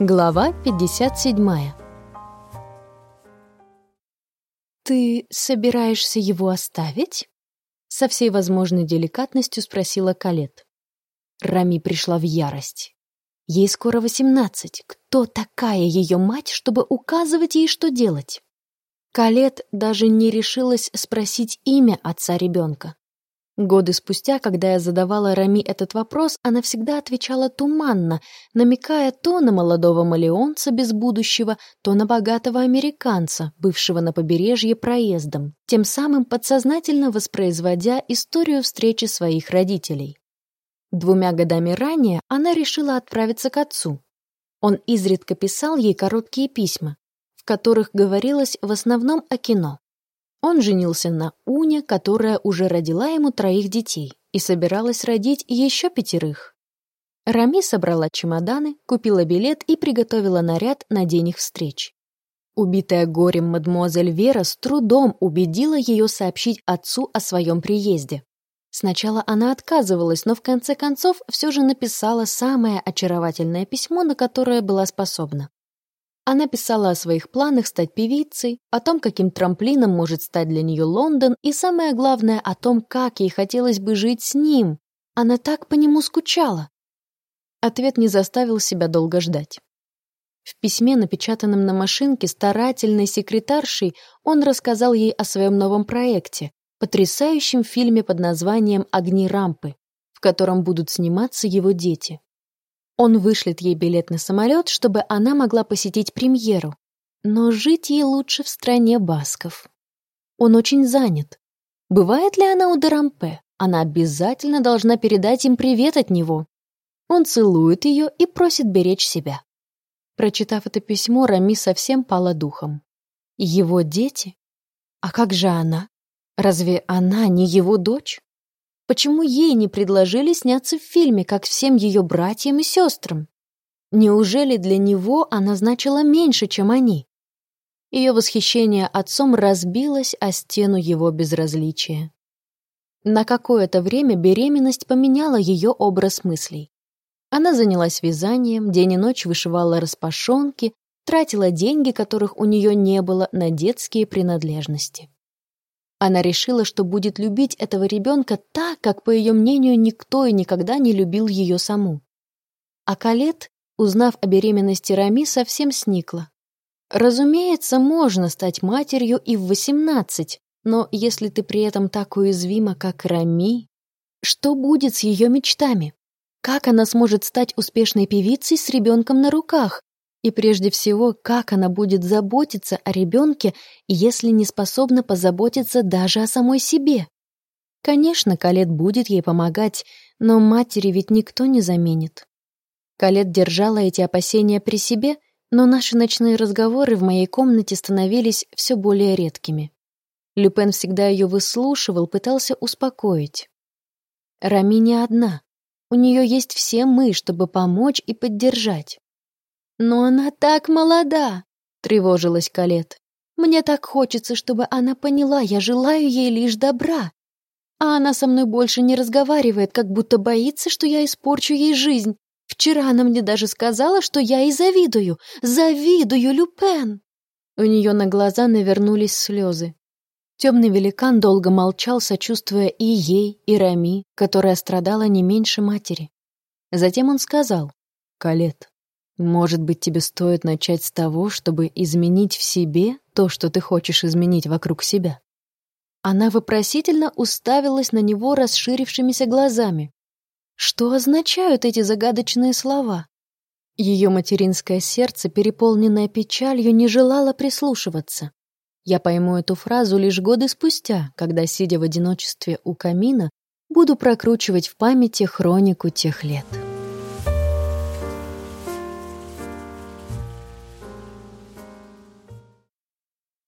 Глава 57 «Ты собираешься его оставить?» Со всей возможной деликатностью спросила Калет. Рами пришла в ярость. Ей скоро восемнадцать. Кто такая ее мать, чтобы указывать ей, что делать? Калет даже не решилась спросить имя отца ребенка. Годы спустя, когда я задавала Рами этот вопрос, она всегда отвечала туманно, намекая то на молодого малеонца без будущего, то на богатого американца, бывшего на побережье проездом, тем самым подсознательно воспроизводя историю встречи своих родителей. Двумя годами ранее она решила отправиться к отцу. Он изредка писал ей короткие письма, в которых говорилось в основном о кино. Он женился на Уне, которая уже родила ему троих детей и собиралась родить еще пятерых. Рами собрала чемоданы, купила билет и приготовила наряд на день их встреч. Убитая горем мадемуазель Вера с трудом убедила ее сообщить отцу о своем приезде. Сначала она отказывалась, но в конце концов все же написала самое очаровательное письмо, на которое была способна. Она писала о своих планах стать певицей, о том, каким трамплином может стать для нее Лондон, и самое главное, о том, как ей хотелось бы жить с ним. Она так по нему скучала. Ответ не заставил себя долго ждать. В письме, напечатанном на машинке старательной секретаршей, он рассказал ей о своем новом проекте, потрясающем фильме под названием «Огни рампы», в котором будут сниматься его дети. Он вышлет ей билет на самолет, чтобы она могла посетить премьеру. Но жить ей лучше в стране басков. Он очень занят. Бывает ли она у Дерампе? Она обязательно должна передать им привет от него. Он целует ее и просит беречь себя. Прочитав это письмо, Рами совсем пала духом. Его дети? А как же она? Разве она не его дочь? Почему ей не предложили сняться в фильме, как всем ее братьям и сестрам? Неужели для него она значила меньше, чем они? Ее восхищение отцом разбилось о стену его безразличия. На какое-то время беременность поменяла ее образ мыслей. Она занялась вязанием, день и ночь вышивала распашонки, тратила деньги, которых у нее не было, на детские принадлежности. Она решила, что будет любить этого ребенка так, как, по ее мнению, никто и никогда не любил ее саму. А Калет, узнав о беременности Рами, совсем сникла. Разумеется, можно стать матерью и в восемнадцать, но если ты при этом так уязвима, как Рами, что будет с ее мечтами? Как она сможет стать успешной певицей с ребенком на руках? И прежде всего, как она будет заботиться о ребенке, если не способна позаботиться даже о самой себе? Конечно, Калет будет ей помогать, но матери ведь никто не заменит. Калет держала эти опасения при себе, но наши ночные разговоры в моей комнате становились все более редкими. Люпен всегда ее выслушивал, пытался успокоить. Рами не одна. У нее есть все мы, чтобы помочь и поддержать. «Но она так молода!» — тревожилась Калет. «Мне так хочется, чтобы она поняла, я желаю ей лишь добра. А она со мной больше не разговаривает, как будто боится, что я испорчу ей жизнь. Вчера она мне даже сказала, что я ей завидую. Завидую, Люпен!» У нее на глаза навернулись слезы. Темный великан долго молчал, сочувствуя и ей, и Рами, которая страдала не меньше матери. Затем он сказал, «Калет, может быть, тебе стоит начать с того, чтобы изменить в себе то, что ты хочешь изменить вокруг себя. Она вопросительно уставилась на него расширившимися глазами. Что означают эти загадочные слова? Ее материнское сердце, переполненное печалью, не желало прислушиваться. Я пойму эту фразу лишь годы спустя, когда, сидя в одиночестве у камина, буду прокручивать в памяти хронику тех лет.